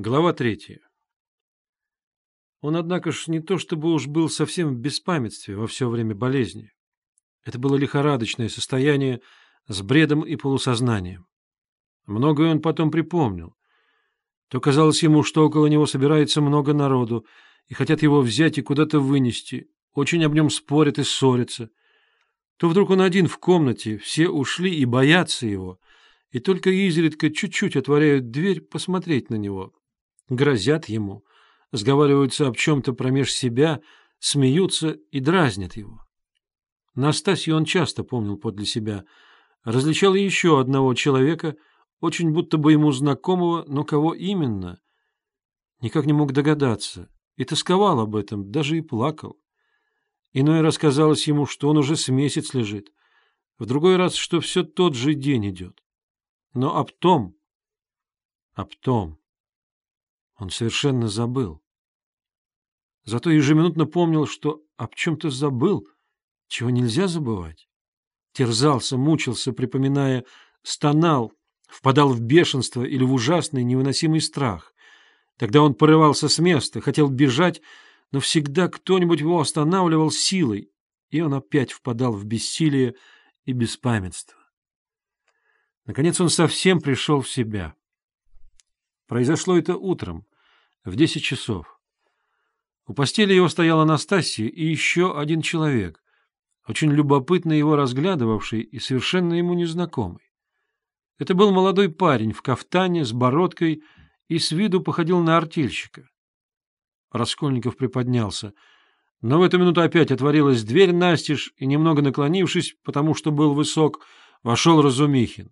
Глава третья. Он, однако ж, не то чтобы уж был совсем в беспамятстве во все время болезни. Это было лихорадочное состояние с бредом и полусознанием. Многое он потом припомнил. То казалось ему, что около него собирается много народу, и хотят его взять и куда-то вынести, очень об нем спорят и ссорятся. То вдруг он один в комнате, все ушли и боятся его, и только изредка чуть-чуть отворяют дверь посмотреть на него, грозят ему, сговариваются об чем-то промеж себя, смеются и дразнят его. Настасью он часто помнил подле себя, различал еще одного человека, очень будто бы ему знакомого, но кого именно, никак не мог догадаться, и тосковал об этом, даже и плакал. Иной раз казалось ему, что он уже с месяц лежит, в другой раз, что все тот же день идет. Но об том, об том он совершенно забыл. Зато ежеминутно помнил, что об чем-то забыл, чего нельзя забывать. Терзался, мучился, припоминая, стонал, впадал в бешенство или в ужасный невыносимый страх. Тогда он порывался с места, хотел бежать, но всегда кто-нибудь его останавливал силой, и он опять впадал в бессилие и беспамятство. Наконец он совсем пришел в себя. Произошло это утром, в десять часов. У постели его стояла Настасья и еще один человек, очень любопытно его разглядывавший и совершенно ему незнакомый. Это был молодой парень в кафтане с бородкой и с виду походил на артельщика. Раскольников приподнялся. Но в эту минуту опять отворилась дверь настежь, и, немного наклонившись, потому что был высок, вошел Разумихин.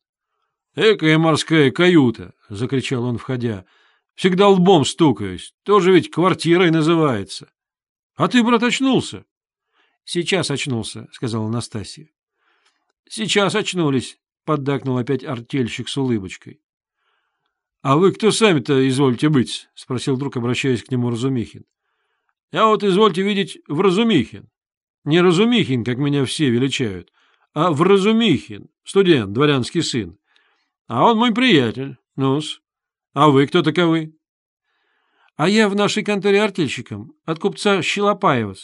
«Экая морская каюта!» — закричал он, входя. «Всегда лбом стукаюсь. Тоже ведь квартирой называется. А ты, брат, очнулся?» «Сейчас очнулся», — сказала Настасья. «Сейчас очнулись», — поддакнул опять артельщик с улыбочкой. «А вы кто сами-то извольте быть?» — спросил вдруг, обращаясь к нему Разумихин. «Я вот, извольте видеть, в Разумихин. Не Разумихин, как меня все величают, а в Разумихин, студент, дворянский сын. А он мой приятель. Ну-с. А вы кто таковы? — А я в нашей конторе артельщиком, от купца щелопаева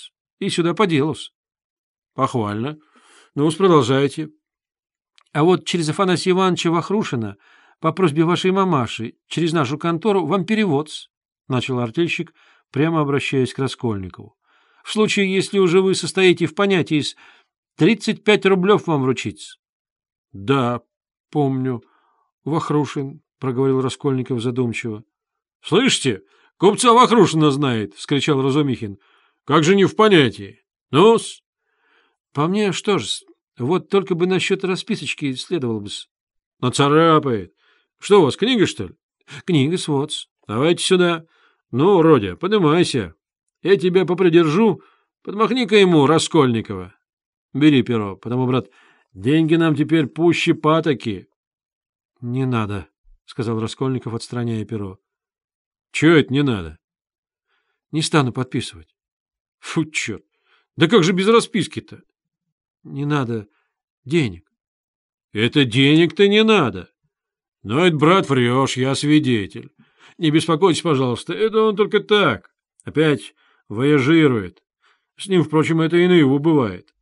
и сюда по делу-с. — Похвально. ну продолжайте. — А вот через Афанасия Ивановича Вахрушина по просьбе вашей мамаши через нашу контору вам перевод начал артельщик, прямо обращаясь к Раскольникову. — В случае, если уже вы состоите в понятии с тридцать пять рублев вам вручить. — Да, помню, — Вахрушин, — проговорил Раскольников задумчиво. — Слышите, купца Вахрушина знает, — вскричал Разумихин. — Как же не в понятии? Ну-с. — По мне, что ж, вот только бы насчет расписочки следовало бы -с. — Нацарапает. Что у вас, книга, что ли? — Книга, свод -с. — Давайте сюда. Ну, Родя, поднимайся. Я тебя попридержу. Подмахни-ка ему, Раскольникова. Бери перо, потому, брат, деньги нам теперь пуще патоки. — Не надо, — сказал Раскольников, отстраняя перо. — Чего это не надо? — Не стану подписывать. — Фу, черт! Да как же без расписки-то? — Не надо денег. — Это денег-то не надо. Но это, брат, врешь, я свидетель. Не беспокойтесь, пожалуйста, это он только так. Опять вояжирует. С ним, впрочем, это и наяву бывает.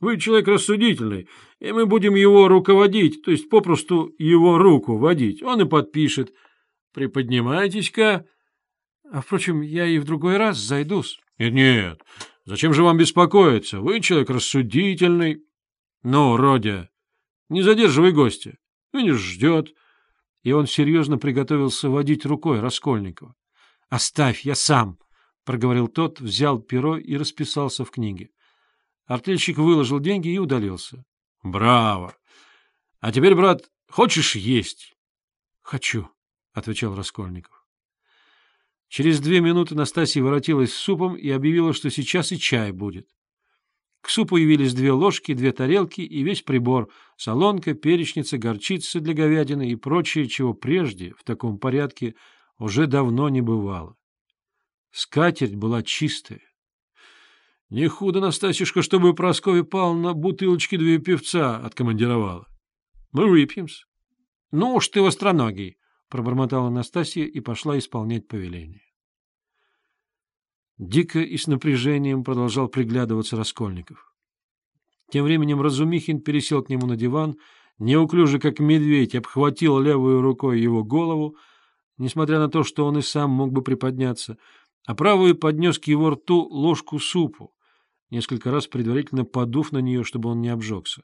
Вы человек рассудительный, и мы будем его руководить, то есть попросту его руку водить. Он и подпишет. Приподнимайтесь-ка. А, впрочем, я и в другой раз зайдусь. Нет, нет, зачем же вам беспокоиться? Вы человек рассудительный. Ну, Родя, не задерживай гостя. Видишь, ждет. И он серьезно приготовился водить рукой Раскольникова. — Оставь, я сам, — проговорил тот, взял перо и расписался в книге. Артельщик выложил деньги и удалился. — Браво! А теперь, брат, хочешь есть? — Хочу, — отвечал Раскольников. Через две минуты Настасья воротилась с супом и объявила, что сейчас и чай будет. К супу явились две ложки, две тарелки и весь прибор — солонка, перечница, горчица для говядины и прочее, чего прежде в таком порядке уже давно не бывало. Скатерть была чистая. Не худо, Настасюшка, чтобы Прасковья Павловна бутылочки две певца откомандировала. Мы выпьем-с. Ну уж ты востроногий. пробормотала Настасья и пошла исполнять повеление. Дико и с напряжением продолжал приглядываться Раскольников. Тем временем Разумихин пересел к нему на диван, неуклюже, как медведь, обхватил левой рукой его голову, несмотря на то, что он и сам мог бы приподняться, а правую поднес к его рту ложку супу, несколько раз предварительно подув на нее, чтобы он не обжегся.